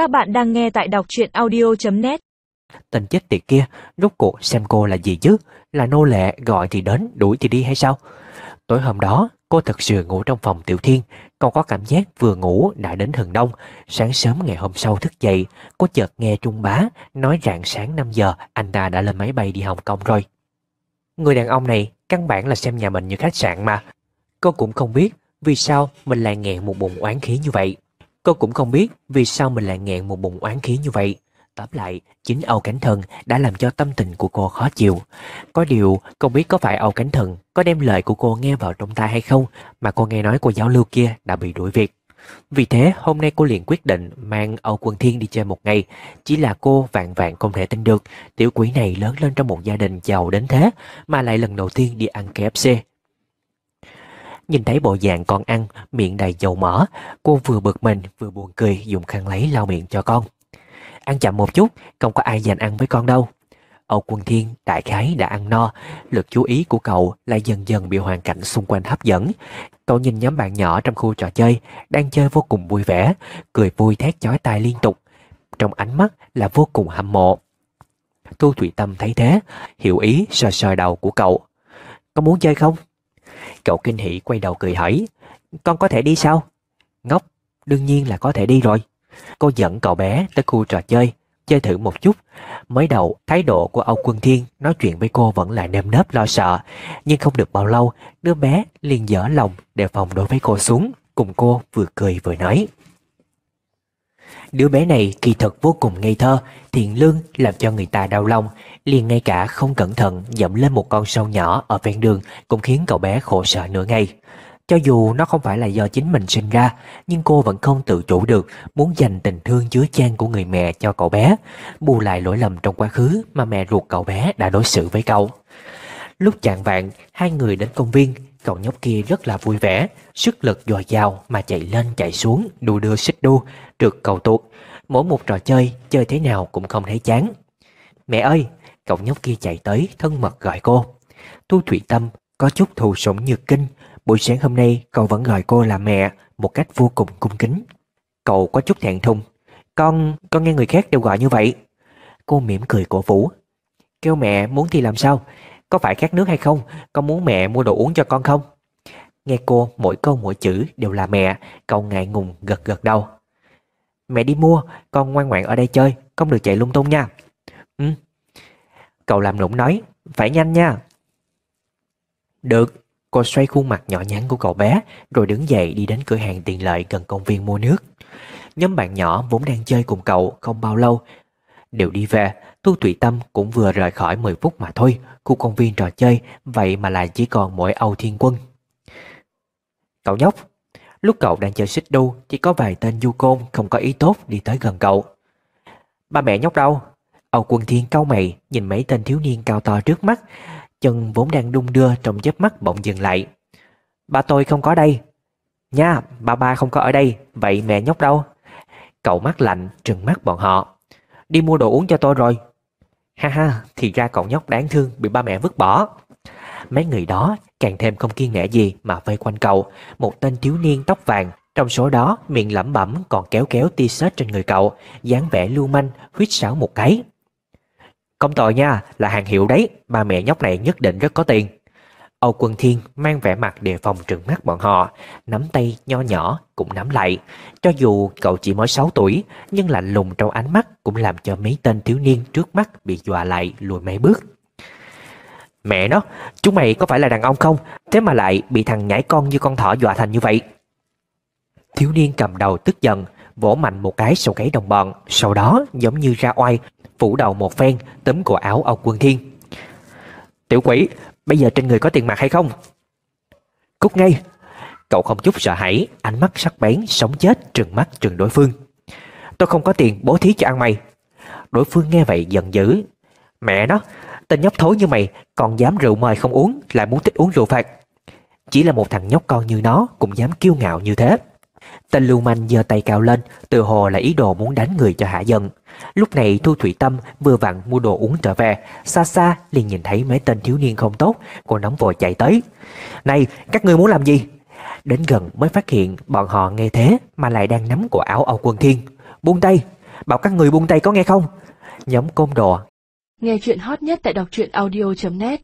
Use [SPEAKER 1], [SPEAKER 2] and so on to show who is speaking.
[SPEAKER 1] Các bạn đang nghe tại đọc truyện audio.net
[SPEAKER 2] Tình chết tiệt kia, rốt cuộc xem cô là gì chứ? Là nô lệ gọi thì đến, đuổi thì đi hay sao? Tối hôm đó, cô thật sự ngủ trong phòng Tiểu Thiên, còn có cảm giác vừa ngủ đã đến hừng đông. Sáng sớm ngày hôm sau thức dậy, cô chợt nghe Trung Bá nói rạng sáng 5 giờ anh ta đã lên máy bay đi Hồng Kông rồi. Người đàn ông này căn bản là xem nhà mình như khách sạn mà. Cô cũng không biết vì sao mình lại nghẹn một bụng oán khí như vậy. Cô cũng không biết vì sao mình lại nghẹn một bụng oán khí như vậy. Tóm lại, chính Âu Cánh Thần đã làm cho tâm tình của cô khó chịu. Có điều, không biết có phải Âu Cánh Thần có đem lời của cô nghe vào trong tai hay không mà cô nghe nói cô giáo lưu kia đã bị đuổi việc. Vì thế, hôm nay cô liền quyết định mang Âu Quân Thiên đi chơi một ngày. Chỉ là cô vạn vạn không thể tin được tiểu quỷ này lớn lên trong một gia đình giàu đến thế mà lại lần đầu tiên đi ăn KFC. Nhìn thấy bộ dạng con ăn, miệng đầy dầu mỡ, cô vừa bực mình vừa buồn cười dùng khăn lấy lau miệng cho con. Ăn chậm một chút, không có ai dành ăn với con đâu. Âu Quân Thiên đại khái đã ăn no, lực chú ý của cậu lại dần dần bị hoàn cảnh xung quanh hấp dẫn. Cậu nhìn nhóm bạn nhỏ trong khu trò chơi, đang chơi vô cùng vui vẻ, cười vui thét chói tai liên tục. Trong ánh mắt là vô cùng hâm mộ. Thu Thủy Tâm thấy thế, hiểu ý sờ sờ đầu của cậu. Có muốn chơi không? Cậu kinh hỉ quay đầu cười hỏi Con có thể đi sao? Ngốc, đương nhiên là có thể đi rồi. Cô dẫn cậu bé tới khu trò chơi Chơi thử một chút. Mới đầu thái độ của Âu Quân Thiên Nói chuyện với cô vẫn là nơm nớp lo sợ Nhưng không được bao lâu Đứa bé liền dở lòng đề phòng đối với cô xuống Cùng cô vừa cười vừa nói. Đứa bé này kỳ thật vô cùng ngây thơ, thiện lương làm cho người ta đau lòng, liền ngay cả không cẩn thận dẫm lên một con sâu nhỏ ở ven đường cũng khiến cậu bé khổ sở nửa ngày. Cho dù nó không phải là do chính mình sinh ra, nhưng cô vẫn không tự chủ được muốn dành tình thương chứa chan của người mẹ cho cậu bé, bù lại lỗi lầm trong quá khứ mà mẹ ruột cậu bé đã đối xử với cậu. Lúc chạng vạn, hai người đến công viên, cậu nhóc kia rất là vui vẻ, sức lực dồi dào mà chạy lên chạy xuống, đu đưa xích đu, trượt cầu tuột. Mỗi một trò chơi, chơi thế nào cũng không thấy chán. Mẹ ơi, cậu nhóc kia chạy tới, thân mật gọi cô. Tu Thủy Tâm có chút thù sủng nhược kinh, buổi sáng hôm nay cậu vẫn gọi cô là mẹ một cách vô cùng cung kính. Cậu có chút thẹn thùng. Con, con nghe người khác đều gọi như vậy. Cô mỉm cười cổ vũ. Kêu mẹ muốn thì làm sao? Có phải khát nước hay không? Con muốn mẹ mua đồ uống cho con không? Nghe cô mỗi câu mỗi chữ đều là mẹ, cậu ngại ngùng gật gật đầu. Mẹ đi mua, con ngoan ngoãn ở đây chơi, không được chạy lung tung nha. Ừ. Cậu làm nũng nói, phải nhanh nha. Được, cô xoay khuôn mặt nhỏ nhắn của cậu bé, rồi đứng dậy đi đến cửa hàng tiện lợi gần công viên mua nước. Nhóm bạn nhỏ vốn đang chơi cùng cậu không bao lâu, đều đi về, Tu Thủy Tâm cũng vừa rời khỏi 10 phút mà thôi, khu công viên trò chơi, vậy mà lại chỉ còn mỗi Âu Thiên Quân. Cậu nhóc, lúc cậu đang chơi xích đu, chỉ có vài tên du côn không có ý tốt đi tới gần cậu. Ba mẹ nhóc đâu? Âu Quân Thiên cau mày, nhìn mấy tên thiếu niên cao to trước mắt, chân vốn đang đung đưa trong chớp mắt bỗng dừng lại. Ba tôi không có đây. Nha, ba ba không có ở đây, vậy mẹ nhóc đâu? Cậu mắt lạnh, trừng mắt bọn họ. Đi mua đồ uống cho tôi rồi. Ha ha, thì ra cậu nhóc đáng thương bị ba mẹ vứt bỏ. Mấy người đó càng thêm không kiên nể gì mà vây quanh cậu, một tên thiếu niên tóc vàng. Trong số đó, miệng lẩm bẩm còn kéo kéo t-shirt trên người cậu, dáng vẻ lưu manh, huyết sáo một cái. Công tội nha, là hàng hiệu đấy, ba mẹ nhóc này nhất định rất có tiền. Âu Quân Thiên mang vẻ mặt đề phòng trừng mắt bọn họ, nắm tay nho nhỏ cũng nắm lại. Cho dù cậu chỉ mới 6 tuổi, nhưng lạnh lùng trong ánh mắt cũng làm cho mấy tên thiếu niên trước mắt bị dọa lại lùi mấy bước. Mẹ nó, chúng mày có phải là đàn ông không? Thế mà lại bị thằng nhãi con như con thỏ dọa thành như vậy. Thiếu niên cầm đầu tức giận, vỗ mạnh một cái sau gáy đồng bọn, sau đó giống như ra oai, phủ đầu một phen, tấm cổ áo Âu Quân Thiên. Tiểu quỷ, bây giờ trên người có tiền mặt hay không? Cút ngay! Cậu không chút sợ hãi, ánh mắt sắc bén, sống chết, trừng mắt trừng đối phương. Tôi không có tiền bố thí cho ăn mày. Đối phương nghe vậy giận dữ. Mẹ nó, tên nhóc thối như mày còn dám rượu mời không uống, lại muốn thích uống rượu phạt. Chỉ là một thằng nhóc con như nó cũng dám kiêu ngạo như thế. Tên lưu manh giơ tay cao lên, từ hồ là ý đồ muốn đánh người cho hạ giận. Lúc này Thu Thủy Tâm vừa vặn mua đồ uống trở về, xa xa liền nhìn thấy mấy tên thiếu niên không tốt, cô nóng vội chạy tới. Này, các ngươi muốn làm gì? Đến gần mới phát hiện bọn họ nghe thế mà lại đang nắm cổ áo Âu Quân Thiên. Buông tay! bảo các người buông tay có nghe không? Nhóm côn đồ
[SPEAKER 1] Nghe chuyện hot nhất tại đọc truyện audio.net